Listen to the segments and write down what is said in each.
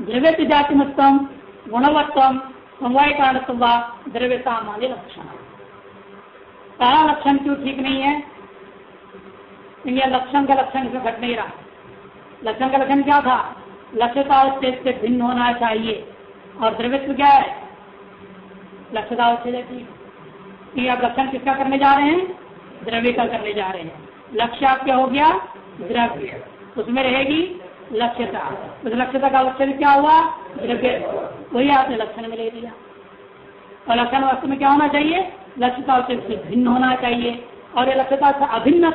द्रव्य जातिमत्तम गुणवत्तम समवाय कारणत्व द्रव्य सामान्य लक्षण सारा लक्षण क्यों ठीक नहीं है क्योंकि लक्षण का लक्षण इसमें घट नहीं रहा लक्षण का लक्षण क्या था लक्ष्यता से भिन्न होना चाहिए और द्रव्यत्व क्या है लक्ष्यता ठीक आप लक्षण किसका करने जा रहे हैं द्रव्य का करने जा रहे हैं लक्ष्य आप क्या हो गया द्रव्य उसमें रहेगी लक्ष्यता उस लक्ष्यता का लक्षण क्या हुआ? द्रव्य। वही आपने लक्षण में ले लिया। और लक्षण वस्तु में क्या होना चाहिए? लक्ष्यता से भिन्न होना चाहिए। और ये लक्ष्यता से अभिन्न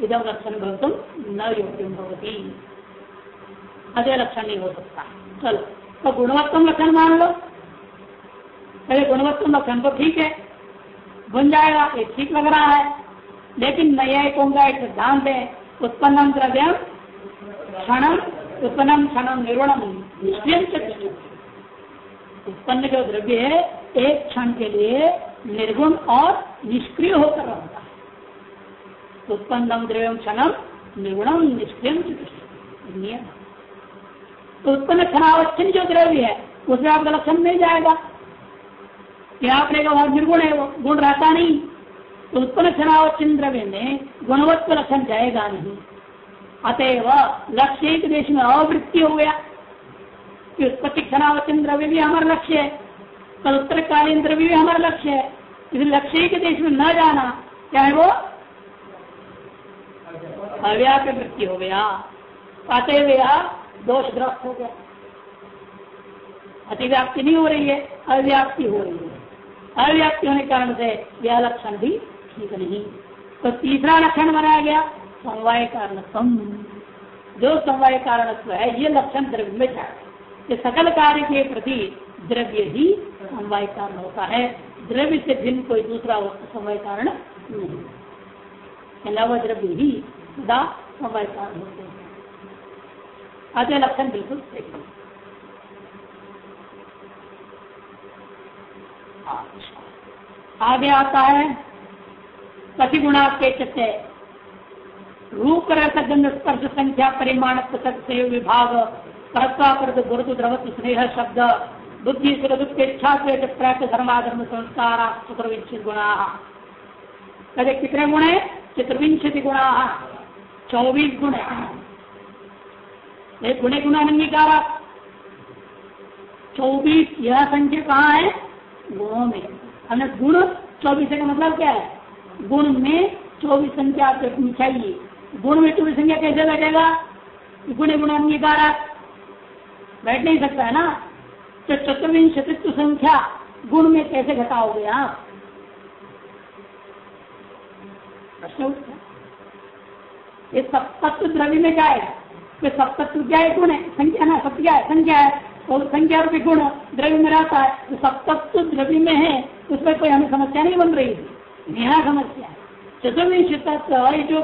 इधम लक्षण भवतुम न योग्यम भवती। अजय लक्षण नहीं हो सकता। चलो तो गुणवत्तम लक्षण मान लो। पहले गुणवत्तम लक्षण तो ठीक है। बन जाएगा, ये ठीक लग रहा है। लेकिन का एक सिद्धांत है। उत्पन्न द्रव्य क्षण उत्पन्न, क्षण निर्वणम निष्क्रिय उत्पन्न जो द्रव्य है एक क्षण के लिए निर्गुण और निष्क्रिय होकर रहता है। उत्पन्न द्रव्य, क्षण निर्गुणम निष्क्रिय नियम। तो उत्पन्न क्षणावच्छिन्न जो द्रव्य है, उसमें आपका लक्षण मिल जाएगा। कि आपने कहा, निर्गुण है वो, गुण रहता नहीं। तो उत्पन्न क्षणावच्छिन्न द्रव्य में गुणवत्व लक्षण जाएगा नहीं अतएव लक्ष्य एक देश में अवृत्ति हो गया कि उत्पत्ति क्षणावचन द्रव्य भी हमारा लक्ष्य है कल उत्तरकालीन द्रव्य भी हमारा लक्ष्य है इस लक्ष्य के देश में न जाना क्या है वो अव्याप्य वृत्ति हो गया अतएव दोषग्रस्त हो गया अतिव्याप्ति नहीं हो रही है, अव्याप्ति हो रही है। अव्याप्ति होने के कारण से यह लक्षण भी ठीक नहीं। तो तीसरा लक्षण बनाया गया, समवाय कारण जो समवाय कारणत्व है, ये लक्षण द्रव्य में जाए सकल कार्य के प्रति द्रव्य ही समवाय कारण होता है। द्रव्य से भिन्न कोई दूसरा वस्तु समवाय कारण नहीं। नव द्रव्य ही सदा समवाय कारण होते हैं। अतः लक्षण बिल्कुल सही आगे आता है। कति गुणा के चते रूप गंध स्पर्श संख्या परिमाण विभाग परत्वाकृत गुरुतु द्रवत स्नेह शब्द बुद्धि धर्माधर्म संस्कार चतुर्विंश गुणा कहे कितने गुण? है चतुर्विंशति गुणा चौबीस गुण है गुणे गुणानंगीकार चौबीस यह संख्या कहाँ है? गुणों में। हमने गुण चौबीस का मतलब क्या है? गुण में चौबीस संख्या रखनी चाहिए। गुण में चौबीस संख्या कैसे बैठेगा? गुण गुणांगीकार बैठ नहीं सकता है ना? तो चतुर्विंशतित्व संख्या गुण में कैसे घटाओगे आप? ये सप्तत्व द्रव्य में क्या है? तो सप्तत्व क्या है? गुण है। संख्या ना सब क्या है? संख्या है। और संख्या रूपी गुण द्रव्य में रहता है। तो सप्तत्व द्रव्य में है, उसमें कोई हमें समस्या नहीं बन रही। थी यहाँ समस्या है। चतुर्विंश ये जो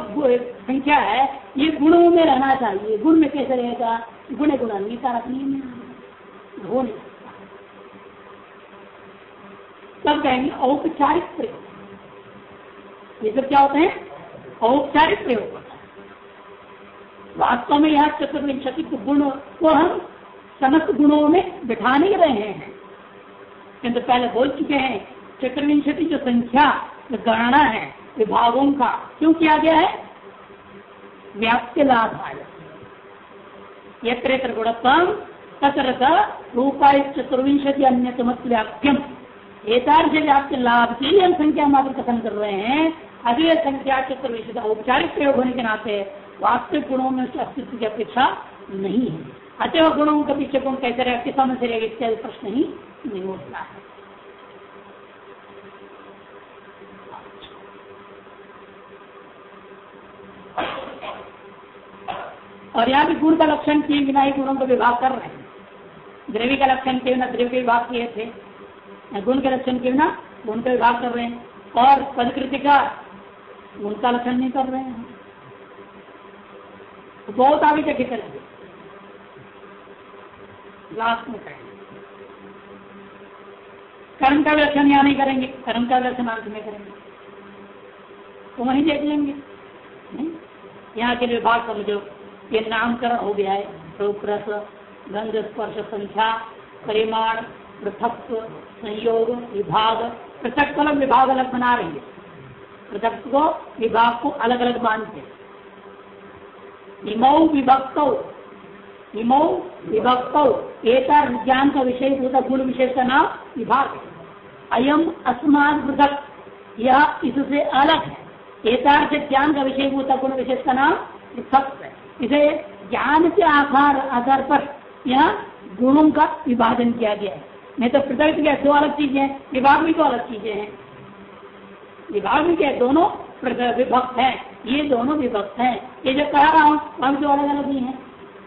संख्या है, ये गुणों में रहना चाहिए। गुण में कैसे रहेगा? गुण गुणान्विकारक नहीं हो। नहीं तब कहेंगे औपचारिक प्रयोग। ये सब क्या होते हैं? औपचारिक प्रयोग होता है। वास्तव में यहाँ चतुर्विंशति गुण को हम समस्त गुणों में बिठा नहीं रहे हैं। किंतु पहले बोल चुके हैं, चतुर्विंशति जो संख्या गणना है विभागों का। क्यों किया गया है? व्याप्य लाभ यत्र गुणत्म तत्र रूपा चतुर्विंशति अन्य व्याप्यम। एतार्थ व्याप्ति लाभ के लिए हम संख्या मात्र कथन कर रहे हैं। अगले संख्या चतुर्विंशति औपचारिक प्रयोग होने के नाते वास्तविक गुणों में अस्तित्व की अपेक्षा नहीं है। अतः गुणों के पीछे कैसे रहेगा किस समझ रहेगा इत्यादि प्रश्न ही नहीं उठता है। और यहाँ भी गुण का लक्षण किए बिना ही गुणों का विभाग कर रहे हैं। द्रव्य का लक्षण किए बिना द्रव्य के विभाग किए थे। गुण के लक्षण किए बिना गुण का विभाग कर रहे हैं। और पदकृति का गुण का लक्षण नहीं कर रहे हैं। तो बहुत आगे जाके करेंगे लास्ट में कर्म का लक्षण यहाँ नहीं करेंगे। कर्म का लक्षण अंत में करेंगे। तो वहीं देख लेंगे। यहाँ के विभाग समझो ये नामकरण हो गया है। रूप रस, गंध स्पर्श संख्या, परिमाण पृथक संयोग, विभाग। पृथक अलग विभाग अलग बना रही है। पृथक को विभाग को अलग अलग मानते इमौ विभक्त। इमौ विभक्त। एक ज्ञान का विषय होता गुण विशेष का नाम विभाग है। अयम अस्मान पृथक। यह इससे अलग है। एकार्थ ज्ञान का विषय होता गुण विशेष का नाम पृथक है। इसे ज्ञान के आधार आधार पर यह गुणों का विभाजन किया गया है। नहीं तो पृथक क्या दो अलग चीज़ें हैं, विभाग भी दो अलग चीज़ें हैं। विभाग भी क्या दोनों विभक्त है, ये दोनों विभक्त है। ये जो कह रहा हूँ हम दो अलग अलग ही है।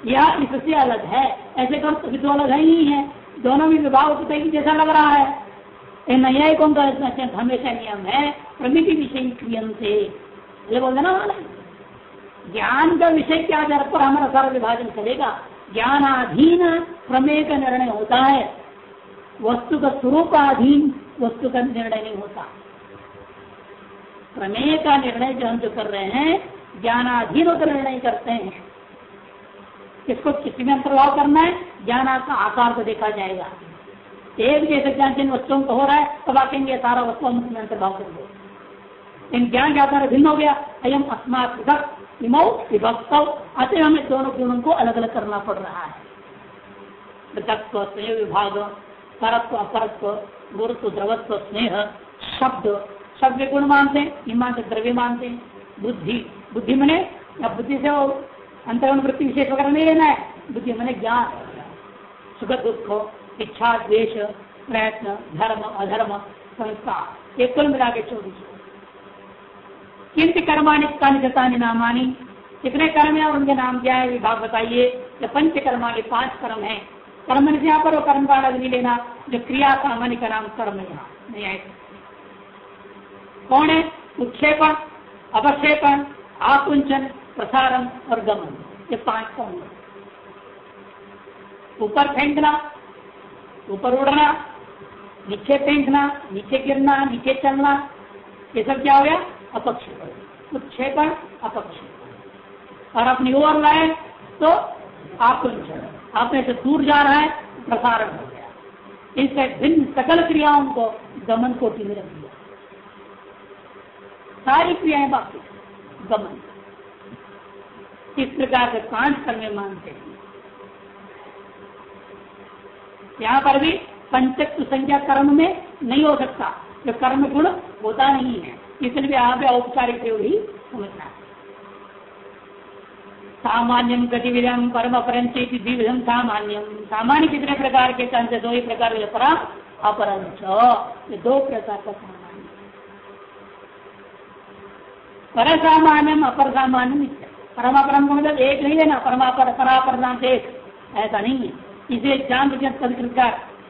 यह इससे अलग है, ऐसे कर तो दो अलग है ही। है दोनों भी विभाग जैसा लग रहा है। न्यायिकों का हमेशा नियम है, प्रमिति विषय क्रियम से बोलते ना ज्ञान का विषय के आधार पर हमारा सारा विभाजन चलेगा। ज्ञानाधीन प्रमेय का निर्णय होता है। वस्तु का स्वरूप अधीन वस्तु का निर्णय नहीं होता। प्रमेय का निर्णय जो हम जो कर रहे हैं, ज्ञानाधीन होकर निर्णय करते हैं। किसको किसी में अंतर्भाव करना है? ज्ञान का आकार को देखा जाएगा। एक जैसे ज्ञान जिन वस्तुओं को हो रहा है, तब तो बाकी सारा वस्तु हम उसमें अंतर्भाव करेंगे इन ज्ञान के आधार भिन्न हो गया। अयम अस्मात इमो विभक्त अतः हमें दोनों गुणों को अलग अलग करना पड़ रहा है। पृथक विभाग, परत्व, अपरत्व गुरुत्व द्रवत्व, स्नेह, शब्द शब्द गुण मानते हैं से द्रव्य मानते हैं। बुद्धि बुद्धि मने, या बुद्धि से वो अंतरण वृत्ति विशेष वगैरह नहीं लेना है। बुद्धि मने ज्ञान। सुख, दुख, इच्छा द्वेश प्रयत्न, धर्म, अधर्म, संस्कार। एक कुल मिला के चौबीस। किंत कर्माणी कानी नामानी कितने कर्म है उनके नाम क्या है? विभाग बताइए। या पंच कर्माणी पाँच कर्म है। कर्म से पर कर्म का अलग नहीं लेना, जो क्रिया सामान्य का नाम कर्म यहाँ नहीं आए। कौन है? उत्क्षेपण अवक्षेपण, आकुंचन, प्रसारण और गमन। ये पाँच कौन ऊपर फेंकना, ऊपर उड़ना, नीचे फेंकना, नीचे गिरना, नीचे चलना, ये सब क्या हो गया? अपक्षेपण उत्क्षेपण अपक्षेपण और अपनी ओर लाए तो आकुंचन अपने से दूर जा रहा है, प्रसारण हो गया। इससे भिन्न सकल क्रियाओं को गमन कोटि में रख दिया। सारी क्रियाएँ बाकी गमन। इस प्रकार से पाँच कर्मे मानते हैं। यहाँ पर भी पंचक संख्या कर्म में नहीं हो सकता। जो कर्म गुण होता नहीं है। इसलिए यहाँ पे औपचारिक ही समझना सामान्यम गतिविधम परम अपरंचित द्विविधम सामान्यम। सामान्य कितने प्रकार के कंस दो ही प्रकार के परम अपरंच। दो प्रकार का सामान्य पर सामान्यम अपर सामान्य परम अपरम का मतलब एक नहीं देना परमापर परापर नाम एक। ऐसा नहीं है। इसे जान बुझे संस्कृत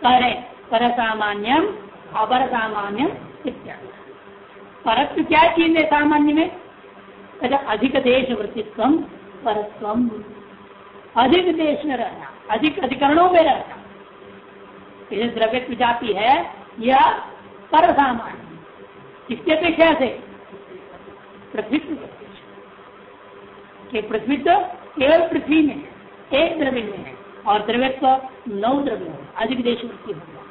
कह रहे पर सामान्यम अपर सामान्यम इत्यादि। परत्व क्या चीज़ है सामान्य में अधिक देश वृत्तित्व परत्व अधिक देश में रहना अधिक अधिकरणों में रहना जैसे द्रव्य जाति है यह पर सामान्य किसके अपेक्षा से पृथ्वी के पृथ्वी तो केवल पृथ्वी में है, एक द्रव्य में है, और द्रव्यत्व नौ द्रव्य अधिक देश वृत्ति होगा।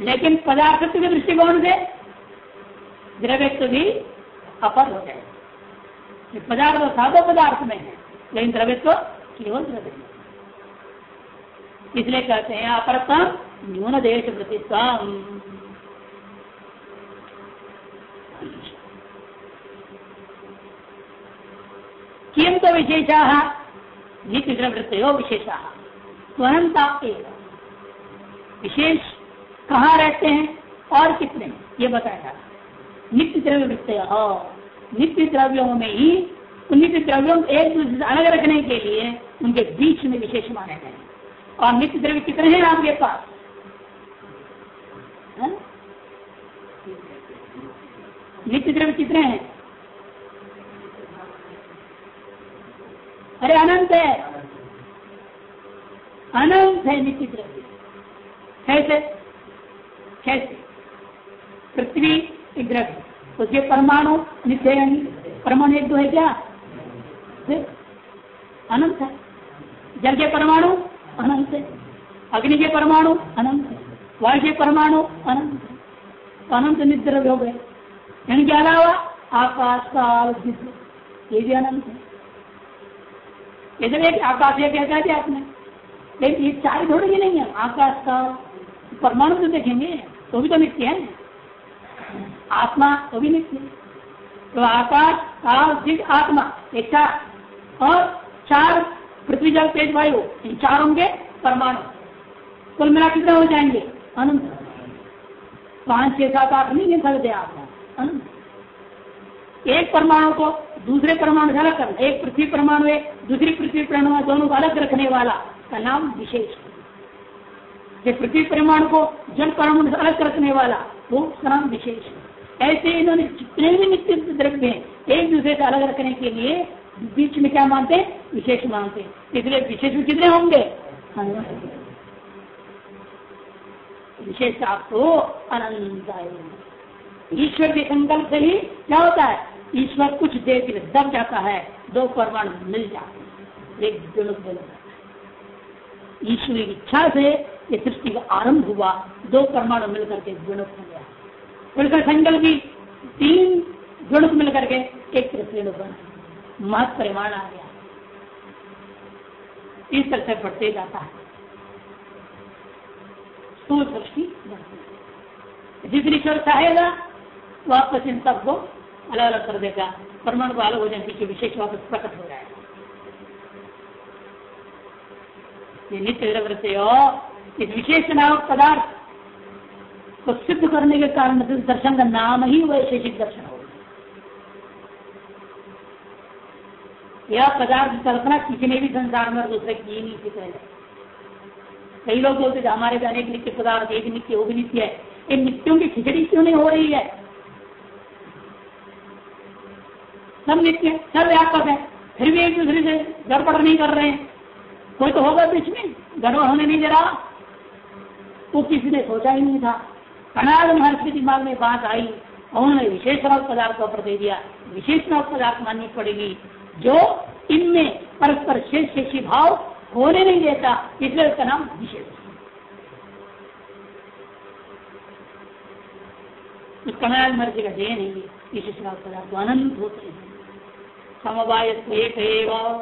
लेकिन पदार्थत्व के दृष्टिकोण से द्रव्यत्व भी अपर हो जाएगा। पदार्थ तो साधो पदार्थ में है, लेकिन द्रव्य तो केवल द्रव्य इसलिए कहते हैं अपरतम न्यून देश प्रतित्व किम तो विशेषा? नित्य द्रवृत्त विशेषा स्वयंता विशेष कहाँ रहते हैं और कितने ये बताया नित्य द्रव्य वृत्त नित्य द्रव्यों में ही नित्य द्रव्यों एक दूसरे से अलग रखने के लिए उनके बीच में विशेष माने गए। और नित्य द्रव्य कितने हैं आपके पास? हाँ? नित्य द्रव्य कितने हैं? अरे अनंत है। अनंत है नित्य द्रव्य कैसे? कैसे? पृथ्वी द्रव्य उसके परमाणु नित्य परमाणु एक दो है क्या? अनंत है। जल के परमाणु, अनंत है। अग्नि के परमाणु, अनंत है। वायु के परमाणु, अनंत है। तो अनंत निद्रव्य हो। गए इनके अलावा आकाश, काल ये भी अनंत है। इधर एक आकाश ये क्या दिया आपने। लेकिन ये चार थोड़े ही नहीं है। आकाश का परमाणु तो देखेंगे तो भी तो नित्य है। आत्मा तो भी नित्य तो आकाश दिग आत्मा, एक चार। और चार पृथ्वी जल, तेज वायु, इन चारों के परमाणु। कुल मिला कितने हो जाएँगे? अनंत। पाँच, छह, सात, आठ, नहीं गिन सकते आप अनंत। एक परमाणु को दूसरे परमाणु से अलग करना। एक पृथ्वी परमाणु है, दूसरी पृथ्वी परमाणु दोनों को अलग रखने वाला का नाम विशेष। पृथ्वी परमाणु को जल परमाणु से अलग रखने वाला, वो उसका नाम विशेष ऐसे इन्होंने जितने भी नित्य द्रव्य हैं, एक दूसरे से अलग रखने के लिए बीच में क्या मानते हैं? विशेष मानते इसलिए विशेष में कितने होंगे? विशेष आपको अनंत ईश्वर के संकल्प से ही क्या होता है? ईश्वर कुछ देर के लिए दब जाता है, दो परमाणु मिल जाते एक जुड़क ईश्वर की इच्छा से ये सृष्टि का आरंभ हुआ, दो परमाणु मिलकर के गुणक हो गया। मिलकर संकल्प की तीन गुणक मिलकर के एक त्रिण बन। महत परिमाण आ गया। इस तरह से बढ़ते जाता है। स्थूल सृष्टि जिस ईश्वर चाहेगा, वापस इन सबको अलग अलग कर देगा। परमाणु को अलग हो जाने की विशेष वापस प्रकट हो जाएगा। नित्य द्रव्य हो इस विशेष नाम पदार्थ को सिद्ध करने के कारण दर्शन का नाम ही वैशेषिक दर्शन होगा यह पदार्थ कल्पना किसी ने भी संसार में दूसरे की नहीं थी पहले। कई लोग बोलते थे, हमारे भी अनेक नित्य पदार्थ, एक नित्य, वो भी नित्य है। इन नित्यों की खिचड़ी क्यों नहीं हो रही है? सब नित्य, सब व्यापक है। फिर भी एक दूसरे से गड़बड़ नहीं कर रहे हैं। कोई तो होगा बीच में, गड़बड़ होने नहीं दे रहा। वो किसी ने सोचा ही नहीं था। अनाद महर्षि दिमाग में बात आई, उन्होंने विशेष पदार्थ का दे दिया। विशेष पदार्थ माननी पड़ेगी, जो इनमें परस्पर शेष शेषी भाव होने नहीं देता, इसलिए उसका नाम विशेष। कमलाल मर्ज़ी का देह नहीं है, विशेष पदार्थ तो अनंत होते हैं। समवाय एक और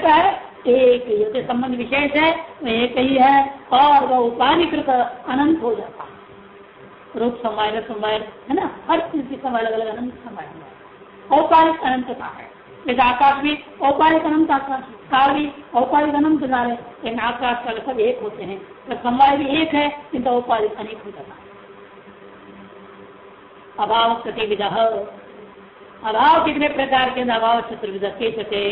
का है, एक ही। संबंध विशेष है, एक ही है, और वह उपाधिकृत अनंत हो जाता है। रूप समय समय है ना? हर चीज़ की समय अलग अलग अनंत समय औपाधिक अनंतता है? जैसे आकाश भी औपारिक अनंत आकाश, काल भी औपाधिक अनंत है लेकिन आकाश काल सब एक होते हैं। तो समय भी एक है किंतु औपाधिक अनेक हो जाता है। अभाव प्रतिविध अभाव कितने प्रकार के अभाव चतुर्विध के सके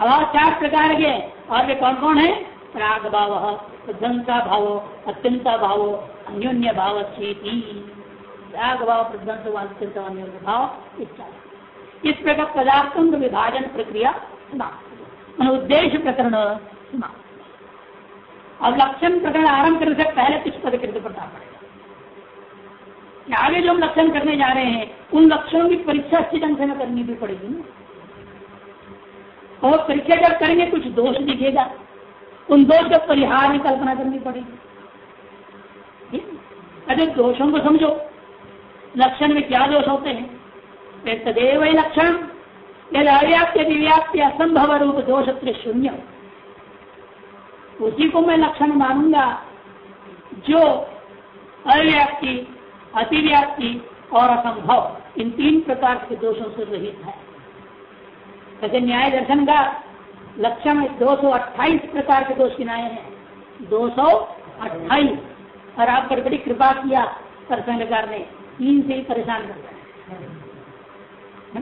अभाव चार प्रकार के और वे कौन कौन है? राग भाव प्रध्वंसा भाव, अत्यंत भाव अन्योन्य भाव राग भाव प्रध्वंस भाव इत्यादि। इस प्रकार पदार्थों का विभाजन प्रक्रिया समाप्त उद्देश्य प्रकरण समाप्त अब लक्षण प्रकरण आरंभ करने से पहले कुछ पदकृत पड़ता पड़ेगा। आगे जो हम लक्षण करने जा रहे हैं, उन लक्षणों की परीक्षा अच्छी ढंग से करनी भी पड़ेगी ना। और परीक्षा जब करेंगे, कुछ दोष दिखेगा। उन दोष का परिहार की कल्पना करनी पड़ेगी। अरे दोषों को समझो। लक्षण में क्या दोष होते हैं? तदेव लक्षण यदि अव्याप्ति दिव्याप्ति असंभव रूप दोष शून्य। उसी को मैं लक्षण मानूँगा जो अव्याप्ति, अतिव्याप्ति और असंभव, इन तीन प्रकार के दोषों से रहित है। जैसे न्याय दर्शन का लक्षण दो सौ अट्ठाईस प्रकार के दोष गिनाए हैं। दो सौ अट्ठाईस। और आप पर बड़ी कृपा किया सरकार ने तीन से ही परेशान कर दिया।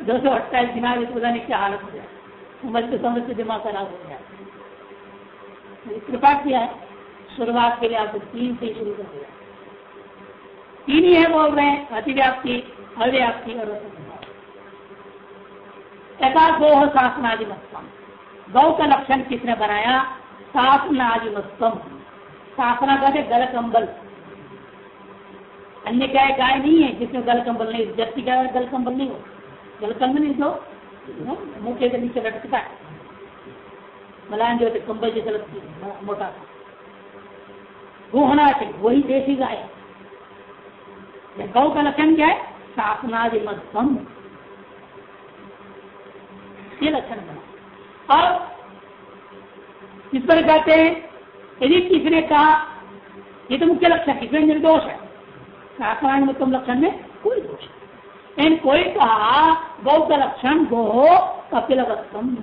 दो सौ अट्ठाईस गिना तो पता नहीं क्या हालत हो जाए समझ के समझ से दिमाग खराब हो जाए कृपा किया है शुरुआत के लिए आपको तीन से ही शुरू कर दिया। तीन ही है बोल रहे हैं, अतिव्याप्ति, अव्याप्ति और यथा गो शासनादिमत्म गौ का लक्षण किसने बनाया? शासनादिमत्म शासना कहते गल कंबल अन्य क्या है? गाय नहीं है। जिसमें गल कम्बल नहीं क्या है? गल कम्बल नहीं हो। गल कंबल नहीं तो मुँह के नीचे लटकता है। मलान जो कंबल जैसे लगती है। मोटा। वो होना चाहिए। वही देसी गाय। गौ का लक्षण क्या है? शासनादि मध्यम ये लक्षण बना। और इस पर कहते हैं, यदि किसी ने कहा, ये तो मुख्य लक्षण इसमें निर्दोष है। शासनादि तुम लक्षण में कोई दोष नहीं। कोई कहा गौ का लक्षण गो कपिलवत्तम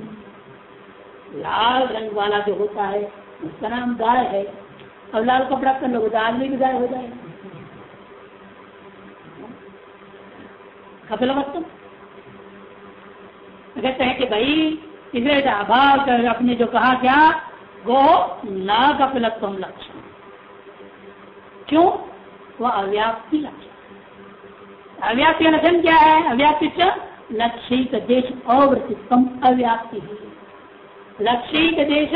लाल रंग वाला जो होता है, उसका नाम गाय है। और लाल कपड़ा कर लो आदमी भी गाय हो जाए कपिलवत्तम कहते हैं कि भाई इसे अभाव अपने जो कहा क्या, वो ना कपिलत्व लक्षण। क्यों? वह अव्याप्ति लक्षण अव्याप्ति लक्षण क्या है? अव्याप्ति लक्षित देश अवृत्तित्व अव्याप्ति। लक्षित देश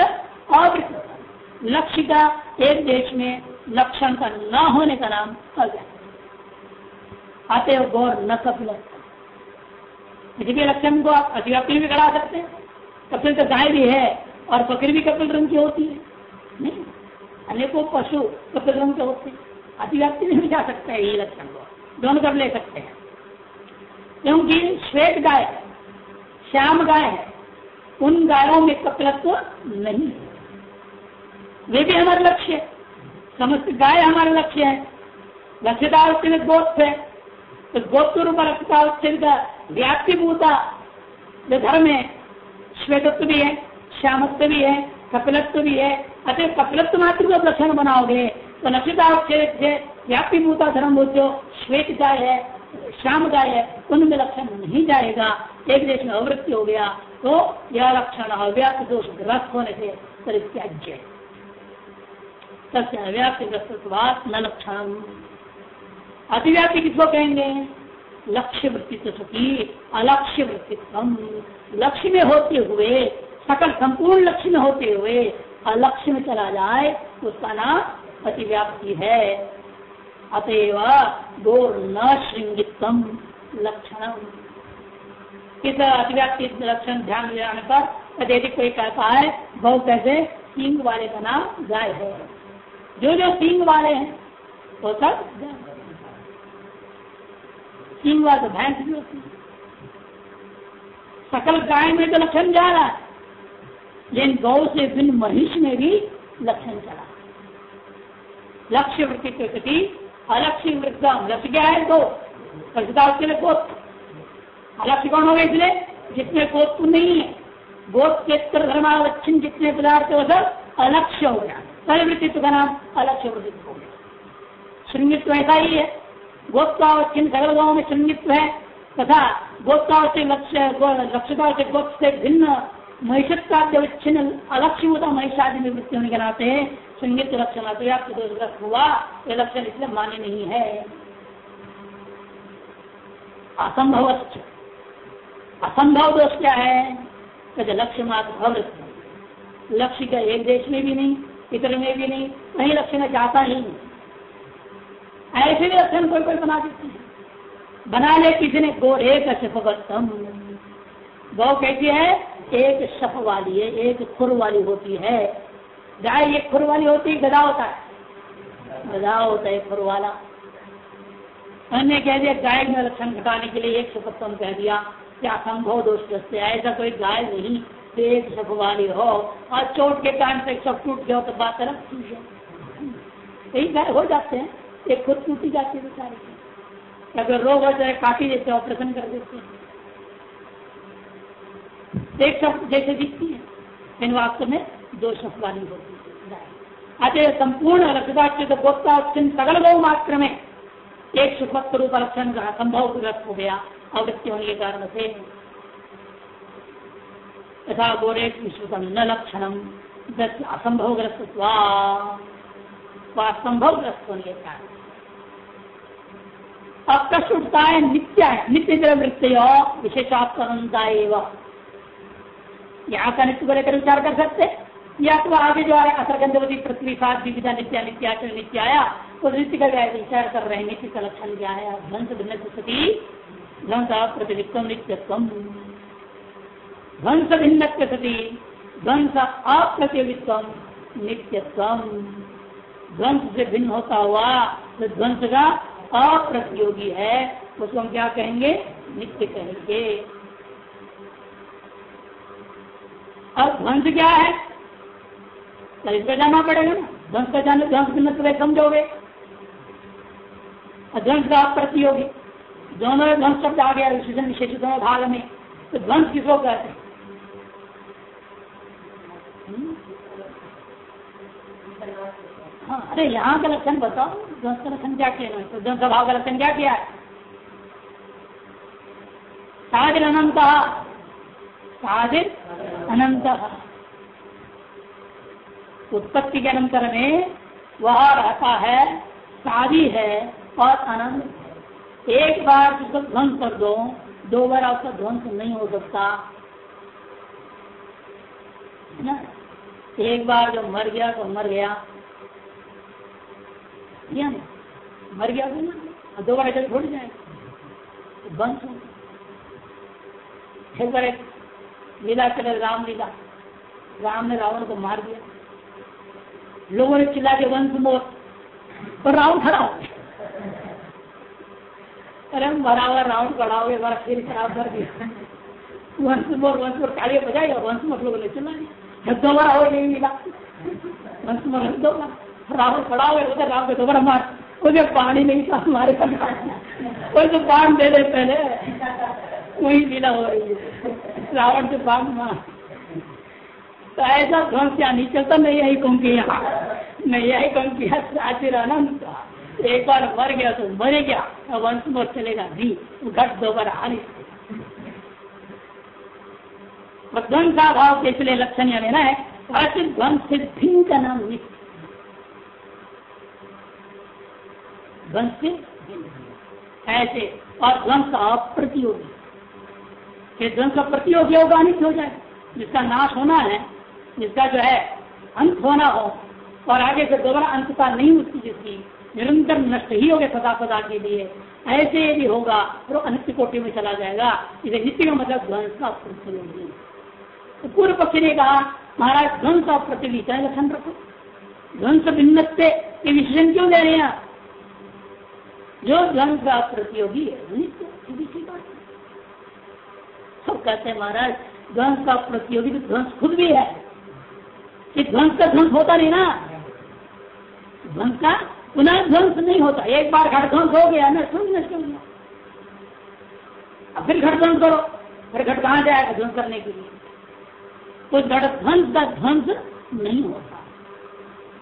अवृत्ति लक्ष्य का एक देश में लक्षण का न होने का नाम अव्याप्ति। अतएव गौर न कपिल किसी लक्षण को आप अतिव्याप्ति भी करा सकते हैं। कपिल तो गाय भी है और बकरी भी कपिल रंग की होती है। नहीं, अनेकों पशु कपिल रंग के होते हैं। अतिव्याप्ति में भी जा सकते हैं ये लक्षण को। दोनों कर ले सकते हैं। क्योंकि श्वेत गाय श्याम गाय है, उन गायों में कपिलत्व नहीं है। वे भी हमारे लक्ष्य है। समस्त गाय हमारे लक्ष्य है। लक्ष्यता में गोत्व है। तो गोत्व रूप रक्षता व्याप्ति भूता जो धर्म है, श्वेतत्व भी है, श्यामत्व भी है, कपिलत्व भी है। अतः कपिलत्व मात्र को लक्षण बनाओगे तो नक्षता व्याप्ति भूता धर्म जो श्वेत गाय है, श्याम गाय है, उनमें लक्षण नहीं जाएगा। एक देश में अवृत्ति हो गया तो यह लक्षण अव्याप्त दोष ग्रस्त होने से परित्याज्य सबसे अतिव्याप्ति किसको कहेंगे? लक्ष्य वृत्तित्व सती अलक्ष्य वृत्तित्व लक्ष्य में होते हुए, सकल संपूर्ण लक्ष्य में होते हुए, अलक्ष्य में चला जाए, उसका नाम अतिव्याप्ति है। अतएव दो न श्रृंगितम लक्षण किस अतिव्याप्ति लक्षण ध्यान में जाने पर यदि कोई कहता है बहुत कैसे? सिंह वाले का नाम गाय है। जो जो सिंह वाले हैं, वो सब सिंह वाले तो भैंस भी होती सकल गाय में तो लक्षण जा रहा है। लेकिन गौ से भिन्न महिष में भी लक्षण चला। लक्ष्य वृत्ति के प्रति अलक्ष्य वृद्धम लक्ष्य क्या है? दो। उसके लिए गोत अलक्ष्य कौन होगा इसलिए? जितने गोत नहीं है। गोत के धर्मावच्छिन्न जितने पदार्थ वो सब अलक्ष्य हो गया। पहले वृत्तित्व का नाम अलक्ष्य वृत्तित्व हो गया। श्रृंगित्व ऐसा ही है। गोत्वावच्छिन्न सकल गाँव में श्रृंगित्व है। तथा गोत्वावश्य लक्ष्य लक्ष्यता से गोत से भिन्न महिषत्ताव्यवच्छिन्न अलक्ष्य होता महिषादि में वृत्ति होने के नाते संगीत लक्षण अतिव्याप्त दोषग्रस्त हुआ ये लक्षण इसलिए मान्य नहीं है। असंभव असंभव। दोष क्या है? कहते लक्ष्य मात्र अवृत्त लक्ष्य का एक देश में भी नहीं, इतर में भी नहीं, कहीं लक्ष्य में चाहता ही नहीं। ऐसे भी लक्षण कोई कोई बना देते हैं। बना ले किसी ने गो एक शफगतम गौ कैसी है एक शफ वाली है, एक खुर वाली होती है। गाय एक खुर वाली होती है, गदा होता है। गदा होता है खुर वाला। हमने कह दिया, गाय में लक्षण घटाने के लिए एक शपथ शपत्तम कह दिया, क्या संभव दोष ऐसा कोई गाय नहीं एक शफ वाली हो। और चोट के कारण से एक सब टूट गया तो बात अलग चीज़ है यही गाय हो जाते हैं, एक खुद टूटी जाती है बेचारी अगर रोग हो जाए, काटी देते ऑपरेशन कर देते हैं। एक शब्द जैसे दिखती है। इन वास्तव में दो शब्द वाली होती है अतः संपूर्ण रक्षदाक्ष गोत्ताक्षण सगल गौ मात्र में एक सुखवत्त रूप लक्षण का संभव ग्रस्त हो गया आवृत्ति होने के कारण से। तथा गोरे न लक्षणम असंभव ग्रस्त असंभव ग्रस्त होने के कारण। अब प्रश्न उठता है नित्य है नित्य जब वृत्ति विशेषात्मता एवं यहाँ का नित्य को लेकर विचार कर सकते या तो आगे जो आया असरगंधवती पृथ्वी सात विविधा नित्या नित्याचर नित्य, आया। तो नित्य का विचार कर रहे हैं, नित्य का लक्षण क्या है? ध्वंस भिन्न स्थिति ध्वंस प्रतिनिधित्व नित्यत्व ध्वंस भिन्न सती ध्वंस अप्रतियोगित्व नित्यत्व ध्वंस से भिन्न होता हुआ तो ध्वंस का अप्रतियोगी है, उसको हम क्या कहेंगे? नित्य कहेंगे। अब ध्वंस क्या है? तो इसको जानना पड़ेगा ना। ध्वंस का जाने ध्वंस भिन्न तो समझोगे ध्वंस का अप्रतियोगी दोनों ध्वंस शब्द आ गया विशेषण विशेष भाग में। तो ध्वंस किसको कहते हैं? हाँ अरे यहाँ का लक्षण बताओ। ध्वंस का लक्षण क्या किया तो ध्वंस स्वभाव का लक्षण क्या किया है? साजिर अनंत साजिर अनंत। उत्पत्ति के अंतर में वह रहता है शादी है और अनंत। एक बार जिसको ध्वंस कर दो दो बार आपका ध्वंस नहीं हो सकता। ना? एक बार जो मर गया तो मर गया। या मर गया तो ना दो बार ऐसे छोड़ जाए बंद हो बार एक लीला चले राम लीला। राम ने रावण को मार दिया। लोगों ने चिल्ला के वंश मोर और रावण खड़ा हो अरे मरा हुआ रावण खड़ा हो गया फिर खराब कर दिया। वंश मोर वंश मोर तालियाँ बजाई और वंश मोर लोगों ने चिल्ला दिया। दोबारा हो नहीं मिला वंश मोर दोबारा। राहुल खड़ा हुए उधर राम को दोबारा मार। मुझे पानी नहीं था, हमारे पास। कोई तो पान दे दे पहले। वही लीला हो रही है। रावण से बाण मार तो ऐसा यहाँ नहीं चलता नहीं यही कौन किया नहीं यही कौन किया साचिर अनंत एक बार मर गया तो मरे गया वंश मोर चलेगा नहीं। घट दोबारा नहीं ध्वंसा भाव के इसलिए लक्षण यह लेना है ध्वंस से भिन्न का नाम नित्य ध्वंस से ऐसे और ध्वंस अप्रतियोगी। ध्वंस का प्रतियोगी होगा अनित्य हो जाए, जिसका नाश होना है, जिसका जो है अंत होना हो, और आगे से दोबारा अंतता नहीं उसकी जिसकी निरंतर नष्ट ही हो गया सदा सदा के लिए, ऐसे यदि होगा तो अनित्य कोटि में चला जाएगा। इसे नित्य का मतलब ध्वंस का प्रतियोगी तो पूर्व पक्ष ने कहा, महाराज, ध्वंस और प्रतियोगी क्या लक्षण रखो? ध्वंस भिन्न ये विशेषण क्यों दे रहे हैं जो ध्वंस का प्रतियोगी है सब कहते हैं, महाराज, ध्वंस का प्रतियोगी तो ध्वंस खुद भी है। कि ध्वंस का ध्वंस होता नहीं ना। ध्वंस का पुनः ध्वंस नहीं होता। एक बार घट ध्वंस हो गया ना सुन नष्ट हो? गया अब फिर घट ध्वंस करो। फिर घट कहाँ जाएगा ध्वंस करने के लिए? तो घट ध्वंस का ध्वंस नहीं होता।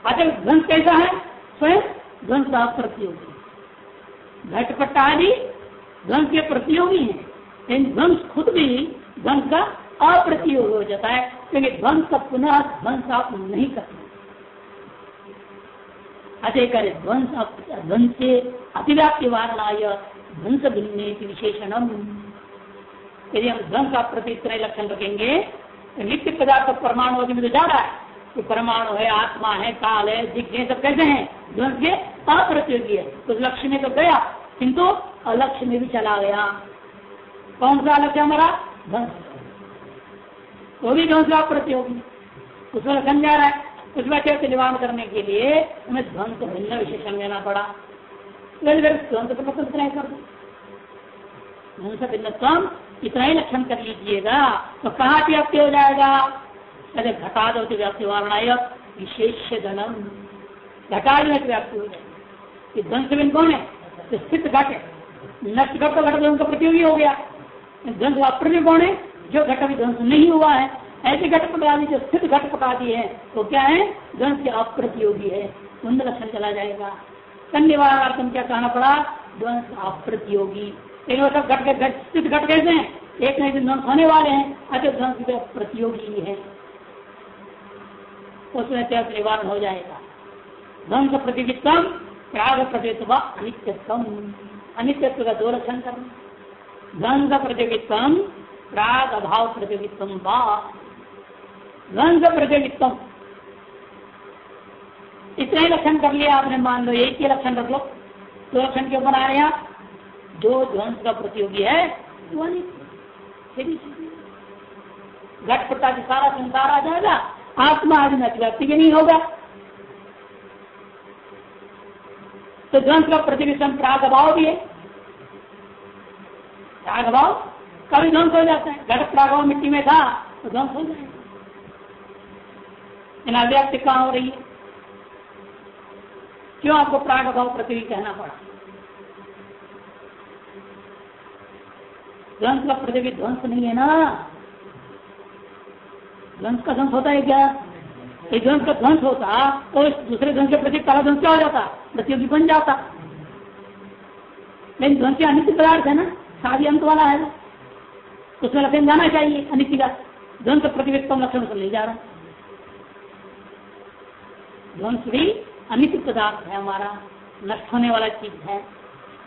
अच्छा ध्वंस कैसा है? स्वयं ध्वंस का प्रतियोगी। घटपट आदि ध्वंस के प्रतियोगी हैं। ध्वंस खुद भी ध्वंस का अप्रतियोग हो जाता है, क्योंकि ध्वंस का पुनः ध्वंस आप नहीं करते। अतः करे ध्वंस ध्वंस अतिव्याप्ति वारणाय ध्वंस भिन्न विशेषणम। यदि हम ध्वंस का प्रति इतने लक्षण रखेंगे तो नित्य पदार्थ परमाणु में तो जा रहा है। कि परमाणु है, आत्मा है, काल है दिग्ध सब कैसे हैं? ध्वंस के अप्रतियोगी है। तो लक्ष्य में तो गया, किंतु अलक्ष्य में भी चला गया। कौन सा अलक्ष्य हमारा वो भी ध्वंस का प्रतियोगी? उसमें लक्षण जा रहा है। उस के निवारण करने के लिए हमें ध्वंस भिन्न विशेषण लेना पड़ा। ध्वंस पसंद नहीं कर इतना ही लक्षण कर लीजिएगा तो कहाँ व्याप्ति हो जाएगा? अरे घटा दो तो व्याप्ति वारणा विशेष धनम। घटा दो व्याप्ति हो जाएगी। ध्वंस भिन्न कौन है? तो स्थित घट है। नष्ट घट तो घट उनका प्रतियोगी हो गया। ध्वंस अप्रति कौन है जो घट अभी ध्वंस नहीं हुआ है, ऐसे घट पटा दी, जो स्थित घट पटा दी है तो क्या है? ध्वंस के अप्रतियोगी है। उन लक्षण चला जाएगा। कन्यार्थम क्या कहना पड़ा? ध्वंस अप्रतियोगी लेकिन सब घट घट, स्थित घट कैसे हैं एक नहीं दिन ध्वंस होने वाले हैं। अतः ध्वंस के प्रतियोगी है उसमें त्याग निवारण हो जाएगा? ध्वंस प्रतियोगितम प्राग प्रतियोगित्व अनित्यत्म अनित्यत्व का दो लक्षण करना। ध्वंस प्रतियोगितम प्राग अभाव प्रतियोगितम व? प्रतियोगितम इतने लक्षण कर लिया आपने मान लो, एक ही लक्षण रख लो। दो लक्षण क्यों बना रहे हैं जो ध्वंस का प्रतियोगी है घट पटा सारा संसार आ जाएगा, आत्मा आदि में अतिव्याप्ति भी नहीं होगा। तो ध्वंस का प्रतिविषम प्राग अभाव भी है। प्राग अभाव कभी ध्वंस हो जाता है। घट प्रागभाव मिट्टी में था तो ध्वंस हो। जाएगा इन अव्याप्ति कहाँ हो रही है? क्यों आपको प्राग अभाव पृथ्वी कहना पड़ा? ध्वंस का पृथ्वी ध्वंस नहीं है ना? ध्वंस का ध्वंस होता है क्या? ये ध्वंस का ध्वंस होता तो इस दूसरे ध्वंस के प्रति काला ध्वंस क्या हो जाता? प्रतियोगी बन जाता। लेकिन ध्वंस अनित्य पदार्थ है ना? शादी अंत वाला है। उसमें लक्षण जाना चाहिए अनित्य का। ध्वंस प्रतिविक्तम लक्षण से नहीं जा रहा ध्वंस भी अनित्य पदार्थ है हमारा, नष्ट होने वाला चीज़ है।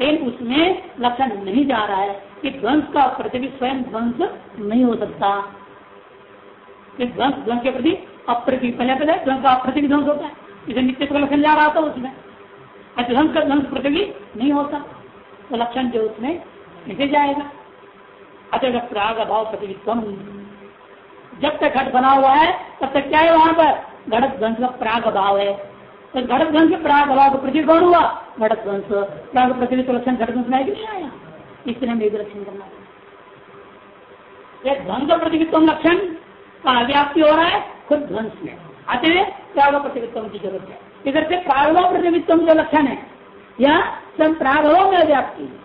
लेकिन उसमें लक्षण नहीं जा रहा है कि ध्वंस का प्रतिबिंब स्वयं ध्वंस नहीं हो सकता। ध्वंस ध्वंस के प्रति अप्रति, पहले पहले ध्वंस का अप्रति ध्वंस होता है। इसे नित्य का लक्षण जा रहा था उसमें। ध्वंस का, ध्वंस प्रति नहीं होता। तो लक्षण जो उसमें नीचे जाएगा? अतः प्राग अभाव प्रतिबिंब जब तक घट बना हुआ है, तब तक क्या है वहाँ पर? घट ध्वंस का प्राग अभाव है। तो घट ध्वंस प्राग अभाव को प्रति कौन हुआ? घट ध्वंस प्राग तो लक्षण घट ध्वंस में नहीं आया? इसलिए हमें लक्षण करना ध्वंस प्रतिबित्व लक्षण का व्याप्ति हो रहा है, खुद ध्वंस में। अतः प्राग प्रतिबित्व की ज़रूरत है। इधर से प्रागभाव प्रतिबित्व जो लक्षण है। यह सब प्रागभाव में व्याप्ति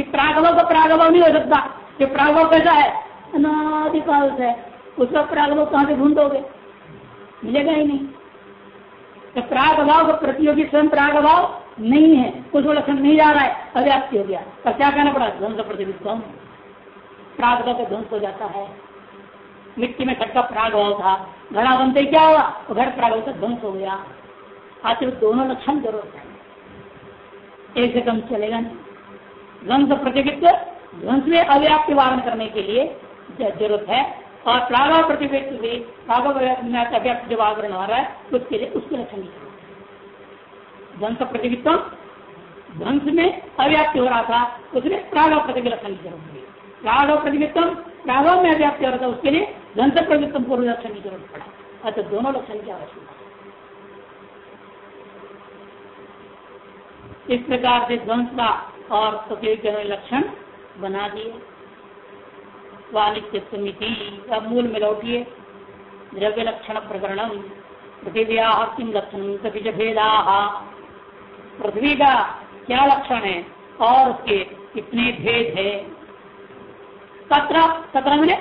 कि प्रागभाव का प्रागभाव नहीं हो सकता, कि प्रागभाव कैसा है? अनादिकाल से। उसका प्रागभाव कहाँ से ढूंढोगे? मिलेगा ही नहीं। तो प्राग अभाव का प्रतियोगी स्वयं प्राग अभाव नहीं है। कुछ वो लक्षण नहीं जा रहा है। अव्याप्ति हो गया। तो क्या कहना पड़ा? ध्वंस प्रतिबिंब प्राग का ध्वंस हो जाता है। मिट्टी में घट का प्राग भाव था। घड़ा बनते क्या हुआ? तो घर प्राग का ध्वंस हो गया। आखिर दोनों लक्षण ज़रूरत है ऐसे कम चलेगा नहीं। ध्वंस प्रतिबिंब, ध्वंस में अव्याप्ति वारण करने के लिए ज़रूरत है। और प्रागव प्रतिव्यक्ति भी अव्यक्त जब आवरण हो रहा है, उसके लिए, उसके लक्षण ध्वंस प्रतिवित्तम ध्वंस में अव्याप्ति हो रहा था उसमें प्रागव प्रतिव्य लक्षण की ज़रूरत हुई प्रागव प्रतिवित्तम प्रागव में अव्याप्ति हो रहा था, उसके लिए ध्वंस प्रतिवित्तम पूर्व लक्षण की ज़रूरत पड़ा। अच्छा दोनों लक्षण की आवश्यकता इस प्रकार से ध्वंस का और पृथ्वी लक्षण बना दिए। वानित्य समिति अब मूल में लौटिए द्रव्य लक्षण प्रकरण पृथिव्या किम लक्षण कभी भेदा पृथ्वी का क्या लक्षण है और उसके कितने भेद है? सत्र सत्र मिले?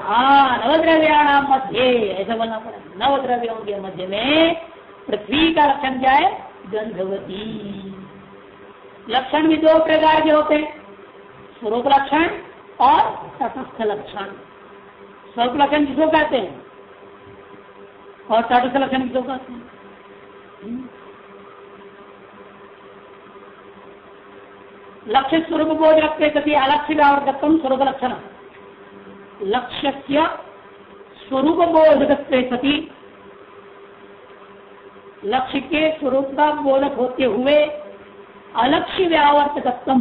हाँ नवद्रव्याणाम मध्य, ऐसा बोलना पड़ा। नवद्रव्यों के मध्य में पृथ्वी का लक्षण क्या है? गंधवती। लक्षण भी दो प्रकार के होते हैं, स्वरूप लक्षण और तटस्थ लक्षण। स्वरूप लक्षण किसको कहते हैं? और तटस्थ लक्षण किसको कहते हैं? हम्म। लक्ष्य स्वरूप बोध रखते कभी अलक्ष्य व्यावर्तम स्वरूप लक्षण। लक्ष्य स्वरूप बोध रखते सती लक्ष्य के स्वरूप का बोधक होते हुए अलक्ष्य व्यावर्तकत्व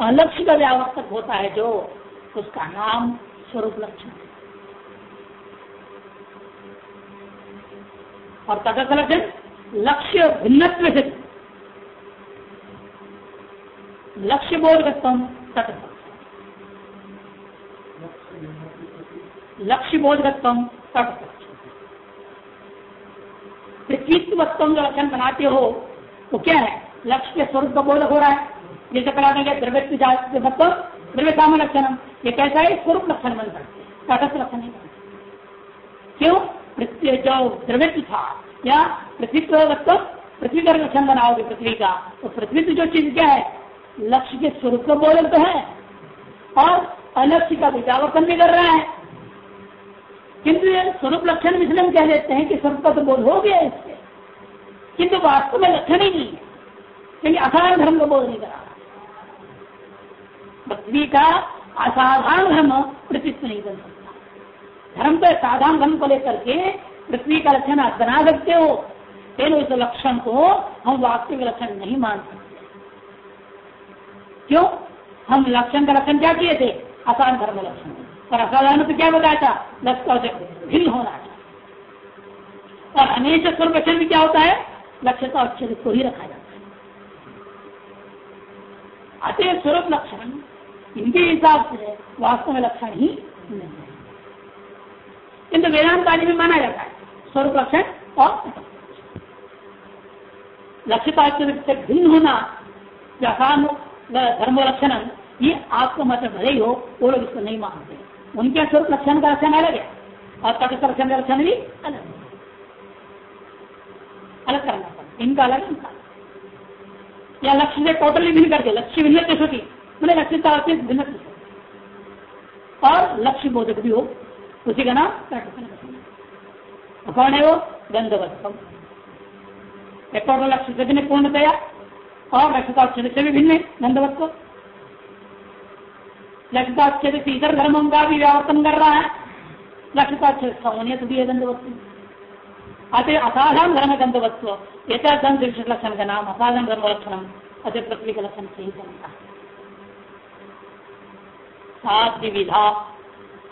अलक्ष्य का व्यावर्तक होता है जो उसका नाम स्वरूप लक्षण और तटस्थ लक्षण लक्ष्य भिन्नत्व से लक्ष्य बोधगत्व तटस्थ लक्ष्य बोधगत्व तटस्थ पृथ्वीत्व जो लक्षण बनाते हो तो क्या है? लक्ष्य के स्वरूप का बोधक हो रहा है। जैसे कराने के द्रव्य मतलब द्रव्य साम लक्षण। ये कैसा है? स्वरूप लक्षण बन सकते लक्षण नहीं क्यों? जो द्रव्य था, या पृथ्वी मतलब पृथ्वी का लक्षण बनाओगे पृथ्वी का तो पृथ्वी जो चीज़ क्या है? लक्ष्य के स्वरूप का बोधन तो है। और अलक्ष्य का विचावर्तन भी कर रहा है। किंतु स्वरूप लक्षण हम कह देते हैं कि स्वरूप का तो बोध हो गया इससे। किंतु वास्तव में लक्षण ही नहीं क्योंकि असाधारण धर्म का बोध नहीं करा। पृथ्वी का असाधारण धर्म प्रतिष्ठ नहीं कर सकता। धर्म तो साधारण धर्म को लेकर के पृथ्वी का लक्षण आप बना सकते हो लेकिन उस लक्षण को हम वास्तविक लक्षण नहीं मान सकते। क्यों? हम लक्षण का लक्षण क्या किए थे? असाधारण धर्म लक्षण। और असाधारण तो क्या बताया था? लक्ष्य से भिन्न होना था। और अनेक स्वरूप लक्षण भी क्या होता है? लक्ष्य का अक्षर को ही रखा जाता है। अतः स्वरूप लक्षण, इनके हिसाब से वास्तव में लक्षण ही नहीं है। किंतु वेदांत आदि में माना जाता है। स्वरूप लक्षण और लक्ष्यता से भिन्न होना धर्म लक्षण, ये आपका मतलब भले ही हो, वो लोग इसको नहीं मानते। उनके स्वरूप लक्षण का लक्षण अलग है। और तटस्थ लक्षण का लक्षण भी अलग अलग करना पड़ता इनका अलग इनका या लक्ष्य से टोटली भिन्न करके, लक्ष्य भिन्न सती मैंने लक्ष्यता भिन्न और लक्ष्य बोधक भी हो, उसी का नाम कौन है वो? गंधवत्तम। टोटल लक्ष्य से भिन्न पूर्णतया, और लक्ष्यता से भी भिन्न लक्षिताक्षर से इतर धर्मों का भी व्यावर्तन कर रहा है। लक्षिताक्षर सौनियत भी है गंधवत्व अतः असाधारण धर्म गंधवत्व यथा गंध लक्षण का नाम, असाधारण धर्म लक्षण। अतः पृथ्वी का लक्षण सही बनता है विधा।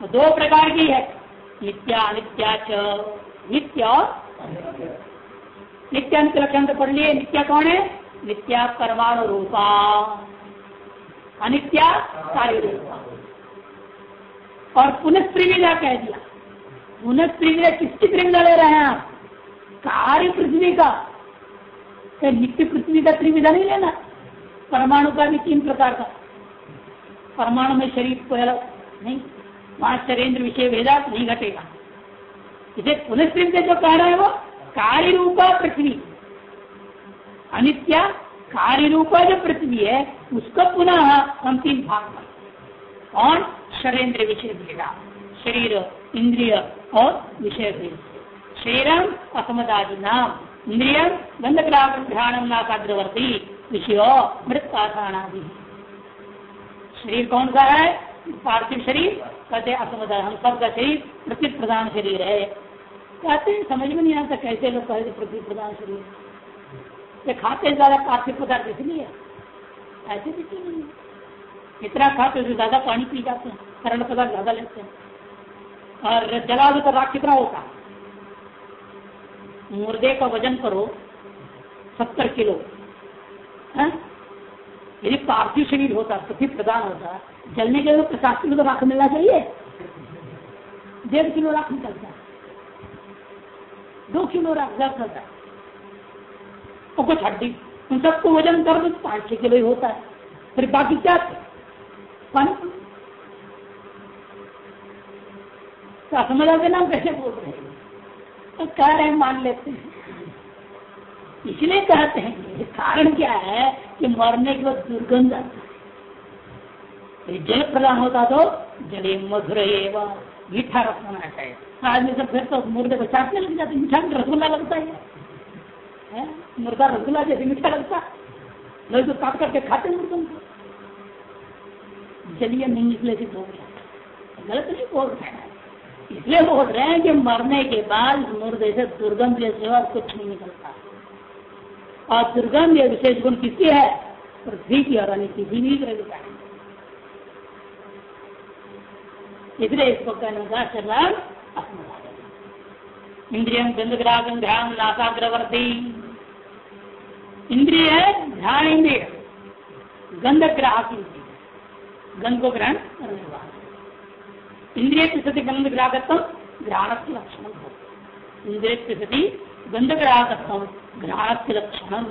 दो प्रकार की है। नित्या, अनित्या च, नित्य और नित्यानित्य लक्षण तो पढ़ लिए। नित्या कौन है? नित्या परमाणु रूपा। अनित्या कार्य और पुनः त्रिविधा कह दिया पुनः त्रिविधा किसकी त्रिविधा ले रहे हैं आप? कार्य पृथ्वी का। नित्य पृथ्वी का त्रिविधा नहीं लेना। परमाणु का भी तीन प्रकार का। परमाणु में शरीर को नहीं, वहाँ शरीर विषय भेदा, नहीं घटेगा। इसे पुनः जो कह रहे हैं वो, कार्य रूपा पृथ्वी। अनित्या कार्य रूपा जो पृथ्वी है, उसका पुनः अंतिम भाग में और शरीर विषय भेदा। शरीर, इंद्रिय और विषय भेद। शरीरम असमदादि नाम। इंद्रियम गंध घ्राणम नाकाद्रवर्ती विषय मृत शरीर कौन सा है? पार्थिव शरीर। कहते असमदाय हम सबका शरीर प्रति प्रधान शरीर है। कहते समझ में नहीं आता कैसे लोग कहते पृथ्वी प्रधान शरीर ये खाते ज़्यादा पार्थिव पदार्थ इसलिए ऐसे भी क्यों नहीं? इतना खाते तो ज़्यादा पानी पी जाते हैं, तरल पदार्थ ज़्यादा लेते हैं। और जला दो तो राख कितना होगा मुर्दे का वज़न करो सत्तर किलो। है? यदि पार्थिव शरीर होता पृथ्वी प्रदान होता। जलने के लिए पचास किलो तो राख मिलना चाहिए। डेढ़ किलो राख निकलता। दो किलो रखा करता है और कुछ हड्डी उन सबको वज़न कर दो पाँच छह किलो ही होता है। फिर बाकी क्या पानी? तो के नाम कैसे बोल रहे हैं? तो कह रहे मान लेते हैं। इसलिए कहते हैं कारण क्या है कि मरने के बाद दुर्गंध आता है। जल प्रदान होता तो जले मधुर एवं मीठा रस होना चाहिए आदमी सब फिर तो मुर्दे को चाटने लग जाते मीठा रसगुल्ला लगता है। मुर्दा रसगुल्ला जैसे मीठा लगता। लोग तो काट करके खाते मुर्दों। को चलिए, नहीं निकले थे बोल गलत नहीं बोल रहे हैं। इसलिए बोल रहे हैं कि मरने के बाद मुर्दे से दुर्गंध के सिवा कुछ नहीं निकलता। और दुर्गंध या विशेष गुण किसकी है? पृथ्वी की और अन्य किसी भी ग्रह इसलिए इसको कहने का शरण इंद्रियम गंधग्रागम ध्यान नासाग्रवर्ती। इंद्रिय है, ध्यान इंद्रिय। गंध ग्राहक इंद्रिय। गंध को ग्रहण करने वाला इंद्रिय की स्थिति गंध ग्राहकत्व ग्रहण के लक्षण इंद्रिय की स्थिति गंध ग्राहकत्व ग्रहण के लक्षण।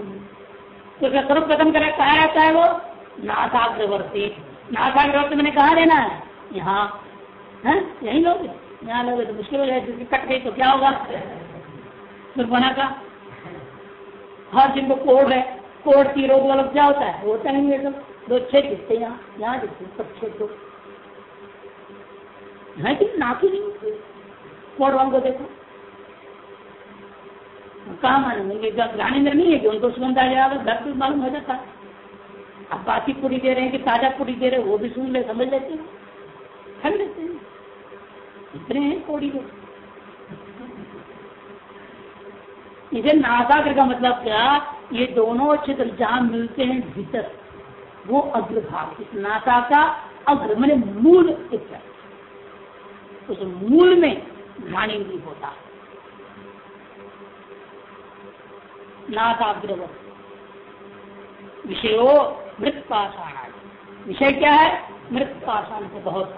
तो सर्वप्रथम करे कहा रहता है वो? नासाग्रवर्ती। नासाग्रवर्ती मैंने कहा रहना है? यहाँ। है? यही लोग? यहाँ लोग तो मुश्किल हो जाए कट गई तो क्या होगा? दुर्घटना का? हर जिनको कोड है, कोड की रोग वालों क्या होता है? होता नहीं है सब। दो छेद दिखते यहाँ यहाँ दिखते सब छेद दो। है कि नाक ही नहीं कोड वालों को देखो। कहा मालूम ज्ञानेन्द्र नहीं है कि उनको सुगंध आ जाएगा, घर पे मालूम हो जाता अब बाकी पूरी दे रहे हैं कि ताज़ा पूरी दे रहे हैं, वो भी सुन ले, समझ लेते हैं। खरीद लेते हैं। इतने हैं कोड़ी लोग। इधर नासाग्र का मतलब क्या? ये दोनों क्षेत्र जहाँ मिलते हैं भीतर, वो अग्रभाग इस नासा का अग्र, मैंने मूल उस मूल में ज्ञानेन्द्रिय होता। है नाथाग्रवत विषयो मृत पाषाण विषय क्या है? मृत पाषाण से बहुत